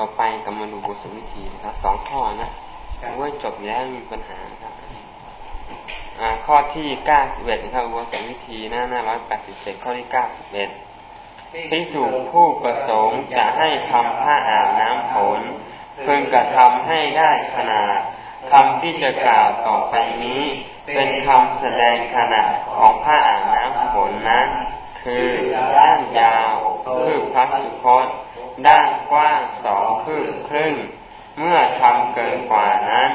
ต่อไปก็มาดูบทสวิธีนะครับสองข้อนะว่าจบแล้วมีปัญหาครับข้อที่เก้าสิบเอ็ดนะครับอุโบสถวิธีหน้าหน้าร้อยแปดสิบเจ็ดข้อที่เก้าสิบเอ็ดพิสูจผู้ประสงค์จะให้ทำผ้าอาบน้ำฝนพึงกระทำให้ได้ขนาดคำที่จะกล่าวต่อไปนี้ เป็นคำแสดงขนาดของผ้าอาบน้ำฝนนั้น คือด้านยาว คือพระสุคตด้าน กว้างสองคืบครึ่ง เมื่อทำเกินกว่านั้น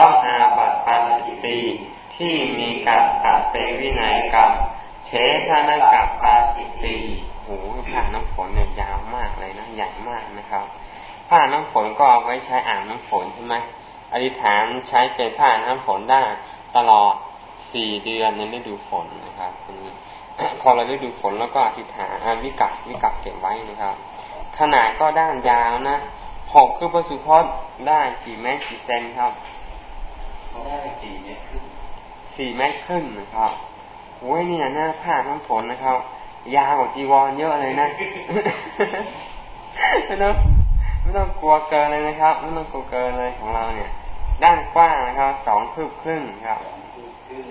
ต้องอาบัติปาจิตีที่มีการตัดเป็นวินัยกรรมเชทานกับปาจิตีโอ้ผ้าน้ำฝนเนี่ยยาวมากเลยนะใหญ่มากนะครับผ้าน้ำฝนก็เอาไว้ใช้อ่างน้ำฝนใช่ไหมอธิษฐานใช้เป็นผ้าน้ำฝนได้ตลอดสี่เดือนในฤดูฝนนะครับพอเราฤดูฝนแล้วก็อธิษฐานวิกัดวิกัดเก็บไว้นะครับ ขนาดก็ด้านยาวนะหกคือประสุพจน์ได้กี่เมตรกี่เซนครับได้สี่เมตรครึ่งสี่เมตรครึ่งนะครับโอ้ยเนี่ยหน้าผ้าน้ำฝนนะครับ ยาวกว่าจีวรเยอะเลยนะไม่ต้องไม่ต้องกลัวเกินเลยนะครับไม่ต้องกลัวเกินเลยของเราเนี่ย ด้านกว้างนะครับสองคืบครึ่งครับสองคืบครึ่ง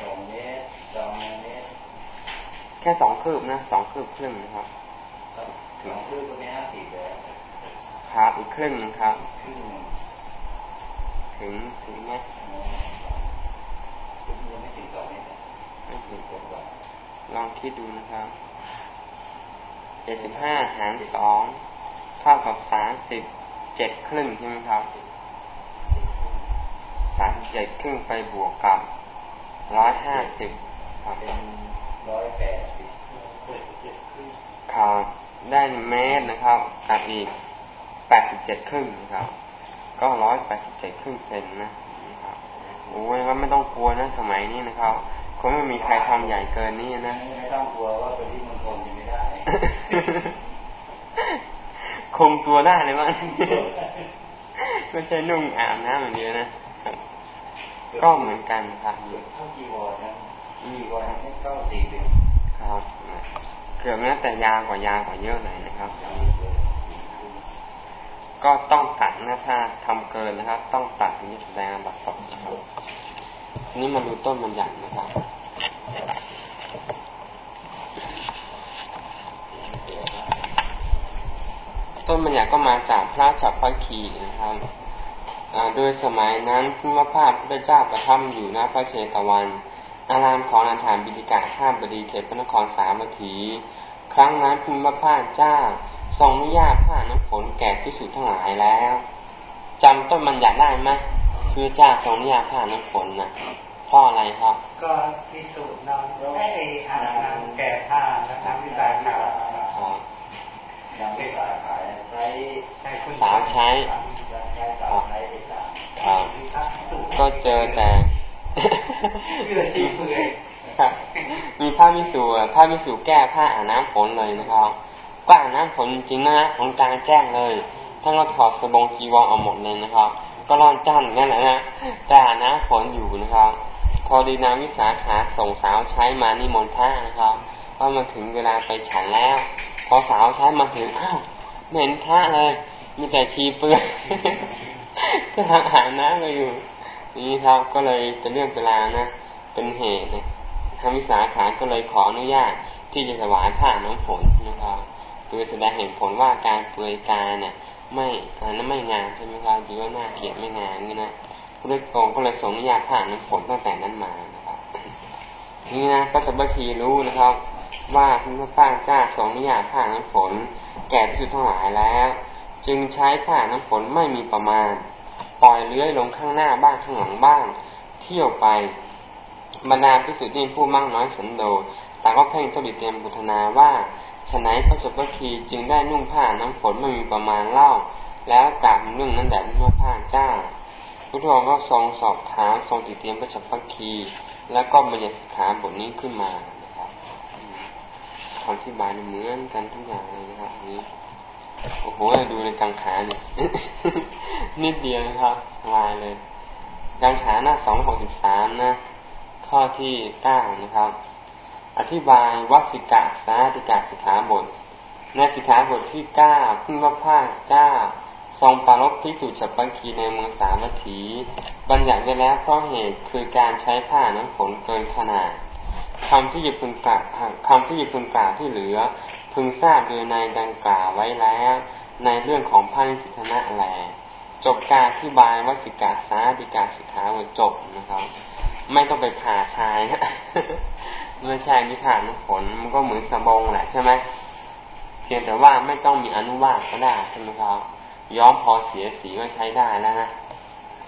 สองเมตรสองเมตรแค่สองคืบนะสองคืบครึ่งนะครับ ถึงครึ่งตรงนี้ห้าสิบเลยครับอีกครึ่งนึงครับครึ่งถึงถึงไหมไม่ถึงสองเมตรไม่ถึงกว่าลองคิดดูนะครับเจ็ดสิบห้าหารสองเท่ากับสามสิบเจ็ดครึ่งใช่ไหมครับสามเจ็ดครึ่งไปบวกกับร้อยห้าสิบเป็นร้อยแปดสิบครับ ได้เมตรนะครับกับอีกแปดสิบเจ็ดครึ่งนะครับ ก็ร้อยแปดสิบเจ็ดครึ่งเซนนะนะครับโอ้ยว่าไม่ต้องกลัวนะสมัยนี้นะครับคงไม่มีใครทำใหญ่เกินนี้นะไม่ต้องกลัวว่าเป็นที่มณฑลจะไม่ได้ คงตัวได้เลยมั้งไม่ใช่นุ่งอาบน้ำอย่างเดียวนะก็เหมือนกันครับเท่าจีวรนะจีวรให้เก้าสี่เดือนครับ เกือแม้แต่ยาวกว่ายาวกว่าเยอะเลยนะครับ ก็ต้องตัดนะถ้าทำเกินนะครับ ต้องตัดนี้แสดงบัตรตกนะครับนี่มาดูต้นมันใหญ่นะครับต้นมันใหญ่ก็มาจากพระจับพระคีนะครับโดยสมัยนั้นพระพาพระเจ้าประทับอยู่หน้าพระเชตวัน อารามของนาถานบิดิกาข้ามบดีเขตพระนครสามัคคี ครั้งนั้นพิมพ์พระเจ้า ทรงอนุญาตผ้าน้ำฝนแก่พิสุทั้งหลายแล้วจำต้นมันอยากได้ไหมคือเจ้าทรงอนุญาตผ้าน้ำฝนนะพ่ออะไรครับ ก็พิสูจน์นอนให้อาบแก่ผ้าและทำวิบากขาวยังไม่ขายใช้สาวใช้ครับก็เจอแต่ มีผ้ามิสูผ้ามิสูแก้ผ้าอาบน้ำฝนเลยนะครับ ก็อาบน้ำฝนจริงนะของกลางแจ้งเลยท่านก็ถอดสบงจีวรออกหมดเลยนะครับ ก็ร้อนจันนั่นแหละนะแต่อาบน้ำฝนอยู่นะครับ พอดีนางวิสาขาส่งสาวใช้มานิมนต์พระนะครับว่ามาถึงเวลาไปฉันแล้ว พอสาวใช้มาถึงอ้าวไม่เห็นพระเลยมีแต่ชีเปื้อนก็ทำอาบน้ำก็อยู่ นี่ครับก็เลยเป็นเรื่องเวลานะเป็นเหตุทางวิสาขาก็เลยขออนุญาตที่จะถวายผ้าน้ำฝนนะครับโดยแสดงเห็นผลว่าการเปลือยกายเนี่ย ไม่อนั้นไม่งานใช่ไหมครับหรือว่าน่าเกลียดไม่งานนี่นะพระองค์ก็เลยสงอนุญาตผ้าน้ำฝนตั้งแต่นั้นมานะครับนี่นะก็จะบัทีรู้นะครับ ว่าพระพ้าเจ้าทรงอนุญาตผ้าน้ำฝน แก่พิสุทั้งหลายแล้ว จึงใช้ผ้าน้ำฝนไม่มีประมาณ ปล่อยเลื้อยลงข้างหน้าบ้างข้างหลังบ้าง เที่ยวไปบรรดาพิสุทธิ์ผู้มั่งน้อยสันโดษต่างก็เพ่งตบิเตรียมบุทนาว่าฉนัยพระสุภคีจึงได้นุ่งผ้าน้ำฝนไม่มีประมาณเล่า แล้วกล่าวเรื่องนั้นแด่พระผ้าเจ้าพระองค์ก็ทรงสอบถามทรงติเตียมพระสุภคี แล้วก็บัญญัติขาบทนี้ขึ้นมานะครับคำที่บายเหมือนกันทุกอย่างเลยนะครับนี้ โอ้โหดูในกังขาเนี่ยนิดเดียวนะครับลายเลยกังขาหน้าสองหกสิบสามนะ ข้อที่เก้านะครับ อธิบายวัสิกะสาติกาสิกขาบทในสิกขาบทที่เก้าพึ่งพระภาคเจ้าทรงปารบพิสูจน์ฉับปังคีในเมืองสาวัตถีบัญญัติไว้แล้วเพราะเหตุคือการใช้ผ้าน้ำฝนเกินขนาดคำที่จะพึงกล่าวคำที่จะพึงกล่าวที่เหลือ พึงทราบโดยในดังกล่าวไว้แล้ว ในเรื่องของผ้านิสิทนะแลจบการอธิบายวสิกาสาธิกาสิกขาบทจบนะครับ ไม่ต้องไปผ่าชายไม่ใช่นิพานน้ำฝนมันก็เหมือนสบงแหละใช่ไหมเพียงแต่ว่าไม่ต้องมีอนุวาสก็ได้ใช่ไหมครับย้อมพอเสียสีก็ใช้ได้แล้วนะ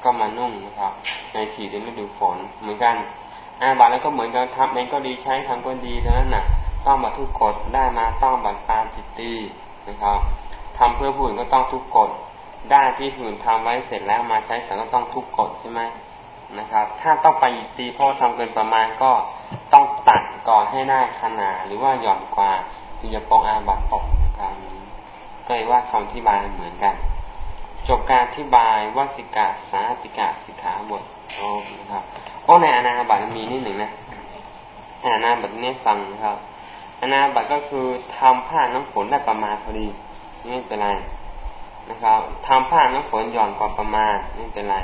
ก็มานุ่งนะครับ ในสีเดือนฤดูฝนเหมือนกันอาบัตแล้วก็เหมือนกันทำเองก็ดีใช้ทำก็ดีดังนั้นนะ ต้องบัตทุกกฎได้มาต้องบัตรปาจิตตีนะครับทำเพื่อผู้อื่นก็ต้องทุกกฎได้ที่ผู้อื่นทำไว้เสร็จแล้วมาใช้สังก็ต้องทุกกฎใช่ไหมนะครับ ถ้าต้องไปตีเพราะทำเกินประมาณก็ต้องตัดก่อนให้ได้ขนาดหรือว่าหย่อนกว่าถึงจะปองอาบัตตกการนี้ก็เลยว่าคำที่บายเหมือนกัน จบการที่บายวสิกาสาติกาสิกขาบทโอ้นะครับโอ้ในอนาบัตมีนิดหนึ่งนะอนาบัตนี้ฟังนะครับ อนาบัตก็คือทำผ้าน้ำฝนได้ประมาณพอดีไม่เป็นไรนะครับทำผ้าน้ำฝนหย่อนกว่าประมาณไม่เป็นไร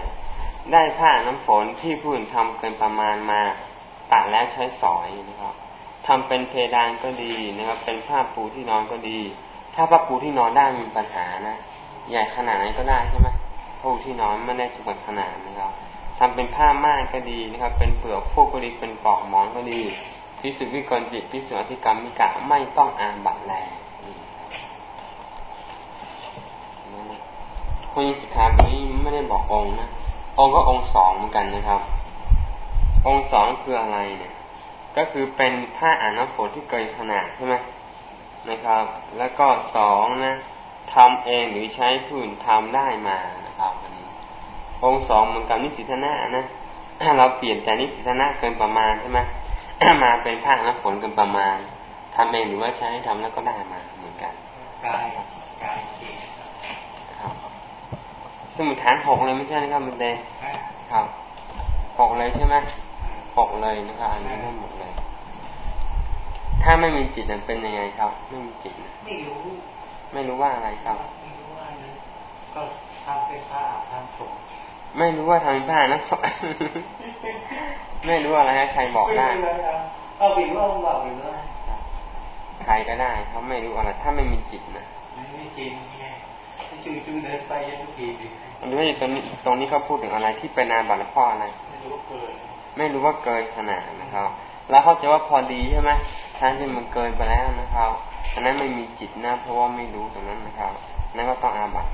ได้ผ้าน้ำฝนที่ผู้อื่นทำเกินประมาณมาตัดแล้วใช้สอยนะครับทำเป็นเพดานก็ดีนะครับ เป็นผ้าปูที่นอนก็ดี ถ้าผ้าปูที่นอนได้มีปัญหานะใหญ่ขนาดไหนก็ได้ใช่ไหมผ้าปูที่นอนไม่ได้จำกัดขนาดนะครับทำเป็นผ้าม่านก็ดีนะครับ เป็นเปลือกพวกก็ดีเป็นปลอกหมอนก็ดี พิสุวิกรจิตพิสุอธิกรรมมิกะไม่ต้องอ่านบัตรแลคนยิสิกขาบนี้ไม่ได้บอกองค์นะ องค์ก็องค์สองเหมือนกันนะครับ องค์สองคืออะไรเนี่ย ก็คือเป็นผ้าอ่านน้ำฝนที่เกินขนาดใช่ไหมนะครับ แล้วก็สองนะทำเองหรือใช้ผู้อื่นทำได้มานะครับอันนี้ องค์สองเหมือนกับนิสิตนานะเราเปลี่ยนจากนิสิตนาเกินประมาณใช่ไหม มาเป็นผ้าน้ำฝนเกินประมาณทำเองหรือว่าใช้ทำแล้วก็ได้มาเหมือนกันกายกายสมุดฐานหกเลยไม่ใช่นะครับมันเดครับหกเลยใช่ไหมหกเลยนะครับอันนี้ได้หมดเลย ถ้าไม่มีจิตนั้นเป็นยังไงครับ ไม่มีจิตไม่รู้ไม่รู้ว่าอะไรครับไม่รู้ว่านั้นก็ทำเป็นผ้าทำผม ไม่รู้ว่าทำผ้านะไม่รู้อะไรใครบอกได้เอาวิว่าบอกวิว่าใครก็ได้เขาไม่รู้อะไรถ้าไม่มีจิตนะไม่มีจิตไงจู่ๆเดินไปยังทุกทีดูให้ตรงนี้ตรงนี้เขาพูดถึงอะไรที่เป็นนาบัตรพ่ออะไรไม่รู้ว่าเกินไม่รู้ว่าเกินขนาดนะครับ แล้วเขาจะว่าพอดีใช่ไหมทั้งที่มันเกินไปแล้วนะครับอันนั้นไม่มีจิตนะเพราะว่าไม่รู้ตรงนั้นนะครับนั่นก็ต้องอาบัต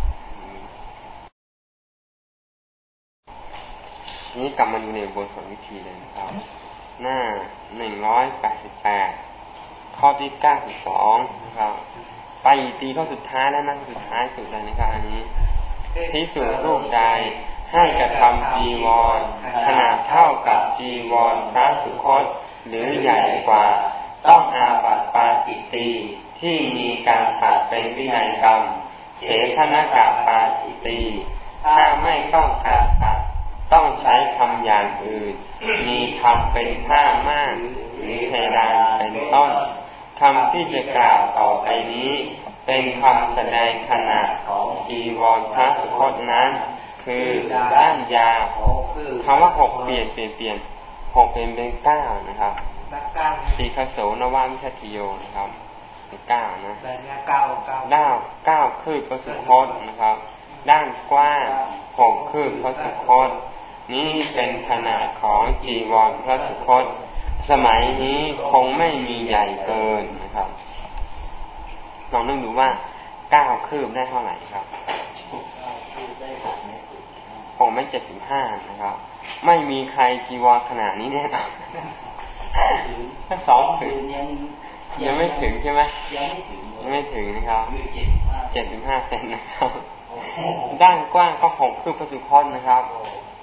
นี้กลับมาดูในบทสนวิธีเลยนะครับ หน้าหนึ่งร้อยแปดสิบแปดข้อที่เก้าสิบสองนะครับ ไปตีข้อสุดท้ายแล้วนะสุดท้ายสุดเลยนะครับอันนี้พิสูจรูปใดให้กระทำจีวร ขนาดเท่ากับจีวรพระสุคตหรือใหญ่กว่า ต้องอาบัติปาจิตตีที่มีการตัดเป็นวินัยกรรมเฉทนกะปาจิตตีถ้าไม่ต้องการตัดต้องใช้คำ อย่างอื่น มีคำเป็นผ้าม่านหรือเพดานเป็นต้นคำที่จะกล่าวต่อไปนี้ เป็นคำแสดงขนาดของจีวรพระสุคตนั้น คือด้านยาวคำว่าหกเปลี่ยนเปลี่ยนเปลี่ยนหกเป็นเป็นเก้านะครับสีคโสนวามิชติโยนะครับเก้านะด้านเก้าคือพระสุคตนะครับ ด้านกว้างหกคือพระสุคต นี้เป็นขนาดของจีวรพระสุคต สมัยนี้คงไม่มีใหญ่เกินนะครับ ลองนึกดูว่าเก้าคืบได้เท่าไหร่ครับหกไม่เจ็ดสิบห้านะครับ ไม่มีใครจีวรขนาดนี้แน่นอนสองถึงยังไม่ถึงใช่ไหมยังไม่ถึงนะครับเจ็ดสิบห้าเซนนะครับ ด้านกว้างก็หกคืบพระสุคอนนะครับ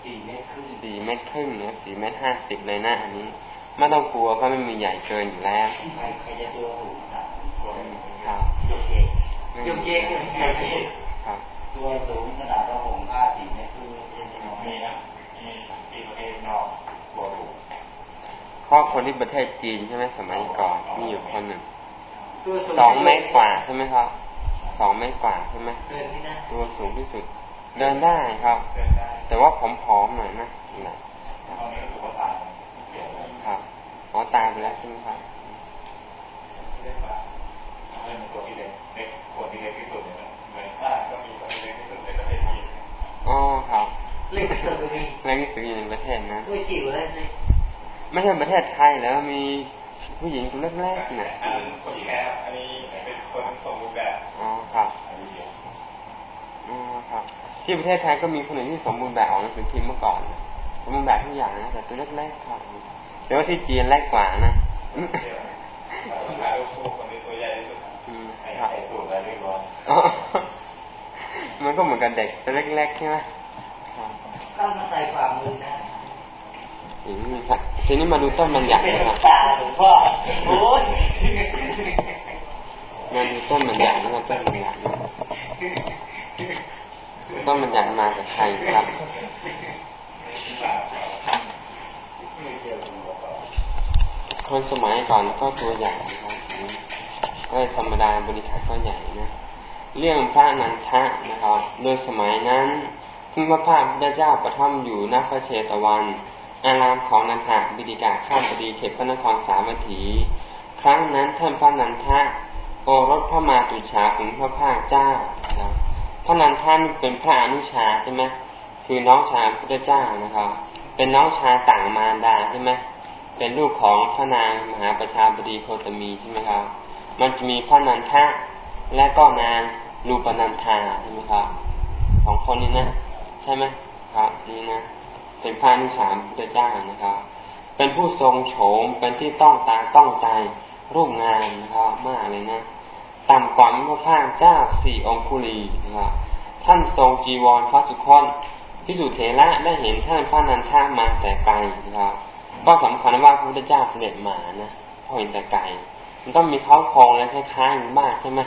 สี่เมตรครึ่งสี่เมตรครึ่งเนี่ยสี่เมตรห้าสิบเลยนะอันนี้ ไม่ต้องกลัวเพราะไม่มีใหญ่เกินอยู่แล้วใครจะตัวถูกครับโยกเยกโยกเยกครับตัวสูงขนาดว่าผมผ้าสีเนี่ยคือเป็นของนี่นะนี่ที่ประเทศนอกบัวถูกเพราะคนที่ประเทศจีนใช่ไหมสมัยก่อนมีอยู่คนหนึ่งสองเมตรกว่าใช่ไหมครับสองเมตรกว่าใช่ไหมตัวสูงที่สุด เดินได้ครับ แต่ว่าผอมๆหน่อยนะนะรับอ๋อตายไปแล้วใช่ไหมครับอ๋อครับเล่นที่สุดเล่นที่สุดอยู่ในประเทศนะไม่จิ๋วเลยไม่ใช่ประเทศไทยแล้วมีผู้หญิงคนแรกๆนะอันนี้คนแค่อันนี้เป็นคนสมบูรณ์แบบอ๋อครับอ๋อครับ ที่ประเทศไทยก็มีคนหนึ่งที่สมบูรณ์แบบของหนังสือพิมพ์เมื่อก่อน สมบูรณ์แบบทุกอย่างนะแต่ตัวเล็กๆครับแต่ว่าที่จีนเล็กกว่านะมันก็เหมือนกันเด็กตัวเล็กๆใช่ไหมต้องมาใส่ความมือนะอืมครับทีนี้มาดูต้นบัญญัตินะครับโอ้ยมาดูต้นบัญญัตินะครับต้นบัญญั ต้นบัญญัติมาจากใครครับคนสมัยก่อนก็ตัวใหญ่นะครับก็ธรรมดาบริการก็ใหญ่นะ เรื่องพระนันทะนะครับ โดยสมัยนั้นที่พระพาพุทธเจ้าประทับอยู่ณพระเชตวัน อารามของนันทะบิดิกาข้ามพอดีเขตพระนครสาวัตถี ครั้งนั้นท่านพระนันทะโอรสพระมาตุชาของพระภาคเจ้านะพระนันท่านเป็นพระอนุชาใช่ไหมคือน้องชายพระเจ้านะครับ เป็นน้องชายต่างมารดาใช่ไหมเป็นลูกของพระนางมหาประชาบดีโคตมีใช่ไหมครับ มันจะมีพระนันทะและก็นางลูปนันทาใช่ไหมครับสองคนนี้นะใช่ไหมครับนี่นะเป็นพระนุสามพุทธเจ้านะครับ เป็นผู้ทรงโฉมเป็นที่ต้องตาต้องใจรูปงานนะครับมากเลยนะ ต่ำกว่าพระพางเจ้าสี่องคุลีนะครับท่านทรงจีวรพระสุคตพิสุเทระได้เห็นท่านพระนันทามาแต่ไกลนะครับ ก็สำคัญว่าพระพุทธเจ้าเสด็จมานะเพราะเห็นแต่ไกลมันต้องมีเขาครงและคล้ายๆมากใช่ไหม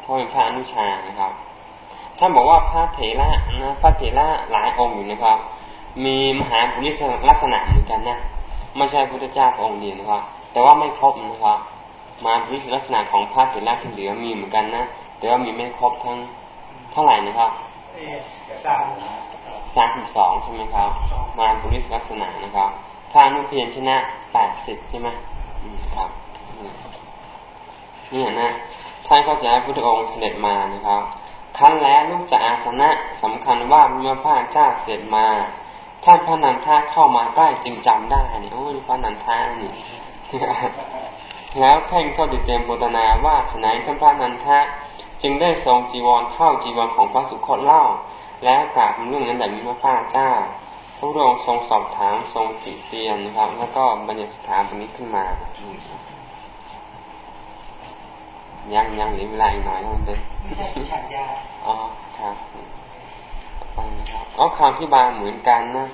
เพราะเป็นพระอนุชานะครับ ท่านบอกว่าพระเถระนะพระเถระหลายองค์อยู่นะครับ มีมหาบุริสลักษณะเหมือนกันนะไม่ใช่พุทธเจ้าองค์เดียวนะครับ แต่ว่าไม่ครบนะครับ มาบุริสลักษณะของพระเถระที่เหลือมีเหมือนกันนะแต่ว่ามีไม่ครบทั้งเท่าไหร่นะครับสามสิบสองใช่ไหมครับ มาบุริสลักษณะนะครับพระนุเพียนชนะแปดสิบใช่ไหมครับนี่นะท่านก็จะให้พุทธองค์เสด็จมานะครับ ครั้นแล้วลูกจะอาสนะสำคัญว่าเมื่อพระเจ้าเสด็จมาท่านพระนันทาเข้ามาใกล้จึงจำได้เนี่ยโอ้ยพระนันทานี่ แล้วเพ่งเข้าติเจมโบตนาว่าฉนัยท่านพระนันทะ จึงได้ทรงจีวรเข้าจีวรของพระสุคตเล่า แล้วกล่าวเรื่องนั้นแบบนี้พระพาเจ้าพระองค์ทรงสอบถามทรงติเตียนนะครับ แล้วก็บัญญัติสถาบนี้ขึ้นมายังยังเหลือเวลาอีกหน่อยนะมันเป็นอ๋อครับฟังนะครับเอาคำที่บางเหมือนกันนะ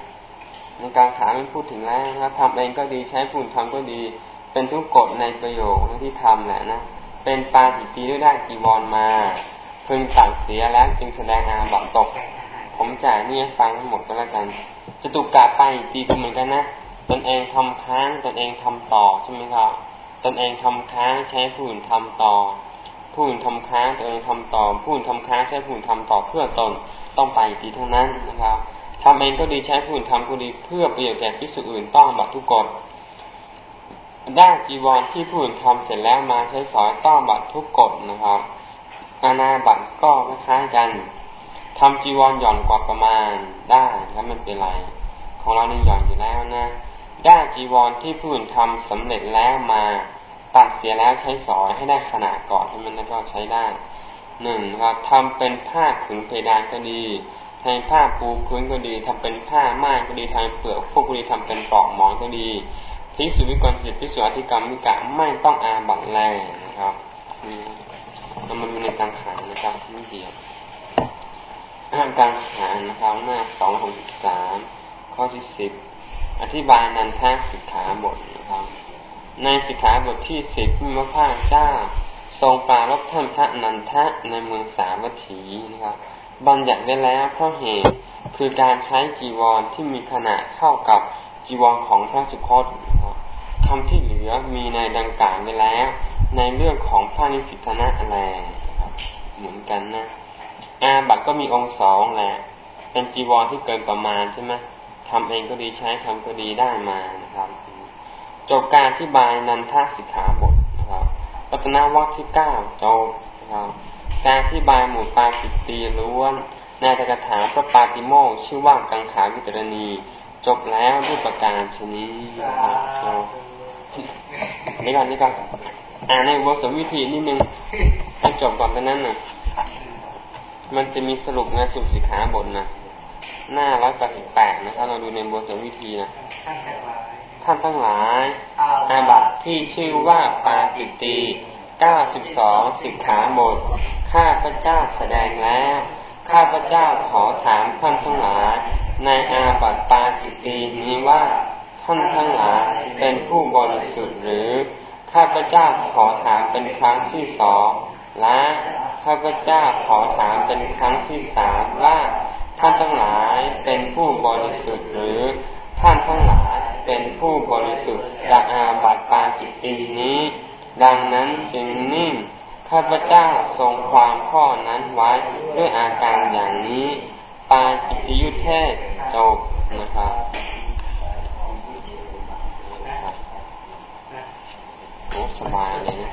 ในการถามมันพูดถึงแล้วนะครับทำเองก็ดีใช้ผู้ทำก็ดี เป็นทุกกฎในประโยคที่ทำแหละนะเป็นปาจิตีด้วยได้จีวรมาพึงตัดเสียแล้วจึงแสดงอาบัตตก ผมจ่ายนี่ฟังหมดก็แล้วกันจะตุกกาไปตีก็เหมือนกันนะตนเองทำค้างตนเองทำต่อใช่ไหมครับตนเองทำค้างใช้ผู้อื่นทำต่อ ผู้อื่นทำค้างตนเองทำต่อ ผู้อื่นทำค้างใช้ผู้อื่นทำต่อเพื่อตนต้องไปดีทั้งนั้นนะครับทำเองก็ดีใช้ผู้อื่นทำก็ดีเพื่อประโยชน์แก่พิสุอื่นต้องบัตทุกกฎ ได้จีวรที่ผู้อื่นทำเสร็จแล้วมาใช้สอยต้องบัตทุกกฎนะครับอาณาบัตก็คล้ายกันทำจีวรหย่อนกว่าประมาณได้แล้วไม่เป็นไร ของเรานี่หย่อนอยู่แล้วนะ ได้จีวรที่ผู้อื่นทำสำเร็จแล้วมาตัดเสียแล้วใช้สอยให้ได้ขนาดก่อนให้มันแล้วก็ใช้ได้หนึ่งครับทำเป็นผ้าขึงเพดานก็ดีทำผ้าปูพื้นก็ดีทำเป็นผ้าม่านก็ดีทำเปลือกพวกก็ดีทำเป็นปลอกหมอนก็ดี พิสุวิกรสิทธิพิสุอธิกรรมมิกะไม่ต้องอาบัตแรงนะครับเรามาดูในการขานนะครับไม่เดียวการขานนะครับหน้าสองหกสามข้อที่สิบอธิบายนันทาสิกขาบทนะครับ ในสิกขาบทที่สิบมีพระพาเจ้า ทรงปรารบท่านพระนันทะในเมืองสาวัตถีนะครับ บัญญัติไว้แล้วเพราะเหตุคือการใช้จีวรที่มีขนาดเข้ากับจีวรของพระสุคต ครับคำที่เหลือมีในดังกล่าวไว้แล้ว ในเรื่องของพระนิสิตนะอะไรเหมือนกันนะอาบัตก็มีองค์สองแหละ เป็นจีวรที่เกินประมาณใช่ไหมทำเองก็ดีใช้ทำก็ดีได้มานะครับจบการที่บายนันทสิกขาบทนะครับปัตนาวัคที่เก้าจบนะครับการที่บายหมู่ปาจิตตีล้วนในตกถาพระปาติโมกชื่อว่ากังขาวิตรณี จบแล้วด้วยประการชนิดนะครับ นี่ก่อนนี่ก่อนอ่านในบทสมวิธีนิดนึงให้จบก่อนตอนนั้นน่ะ มันจะมีสรุปงานสุสิขาบทนะหน้าร้อยแปดสิบแปดนะครับเราดูในบทสมวิธีนะท่านทั้งหลายอาบัตที่ชื่อว่าปาจิตตีเก้าสิบสองสิกขาบทข้าพระเจ้าแสดงแล้วข้าพระเจ้าขอถามท่านทั้งหลายในอาบัตปาจิตตีนี้ว่า ท่านทั้งหลายเป็นผู้บริสุทธิ์หรือ ข้าพเจ้าขอถามเป็นครั้งที่สองและข้าพเจ้าขอถามเป็นครั้งที่สามว่าท่านทั้งหลายเป็นผู้บริสุทธิ์หรือ ท่านทั้งหลายเป็นผู้บริสุทธิ์จากอาบัติปาจิตตีนี้ ดังนั้นจึงนิ่งข้าพเจ้าทรงความข้อนั้นไว้ด้วยอาการอย่างนี้ ปาจิตยุทธเทศจบนะครับ โอ้สบายเลยนะ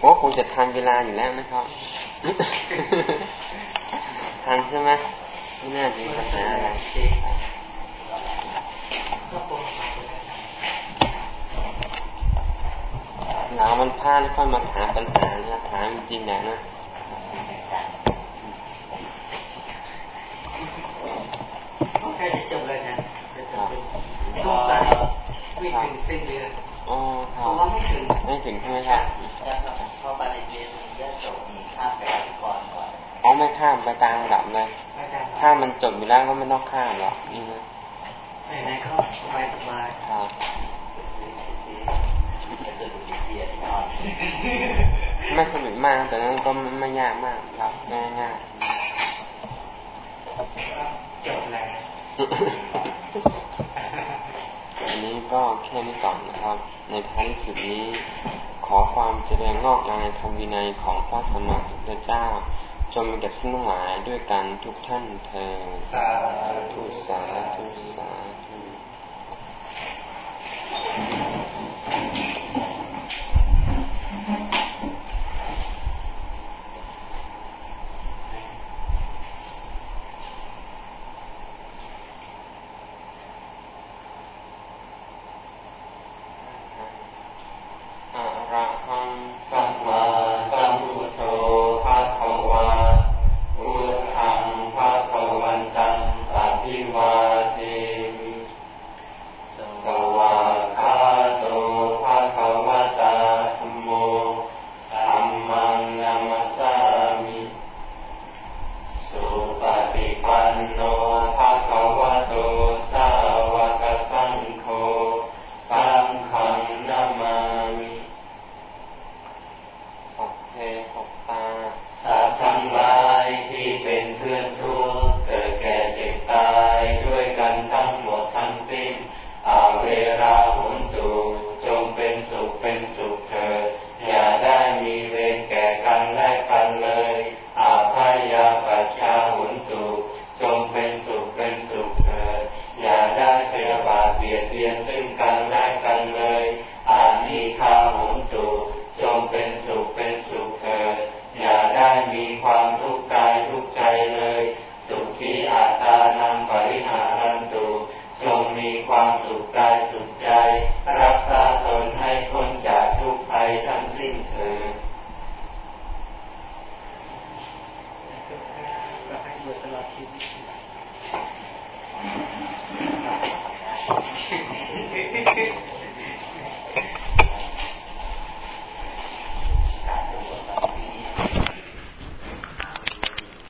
โอ้คงจะทันเวลาอยู่แล้วนะครับทันใช่ไหมไม่น่าจะมีปัญหาอะไรหลังมันพลาดแล้วค่อยมาถามปัญหานะถามจริงๆนะแค่จบเลยนะจบไม่ถึงสิ้นเดือน อ๋อครับไม่ถึงไม่ถึงใช่ไหมครับพอปฏิเสธมียจบมีข้ามไปก่อนก่อนอ๋อไม่ข้ามไปตามระดับเลยถ้ามันจบอยู่แล้วก็ไม่ต้องข้ามหรอกนี่นะไหนๆก็สบายสบายครับไม่สนุกมากแต่นั้นก็ไม่ยากมากครับง่ายง่ายจบแล้วันนี้ก็แค่นี้ก่อนนะครับ ในท้ายสุดนี้ ขอความเจริญงอกงามในธรรมวินัยของพระสัมมาสัมพุทธเจ้า จงมีแก่ท่านทั้งหลายด้วยกันทุกท่านเธอสาธุสาธุสาธุ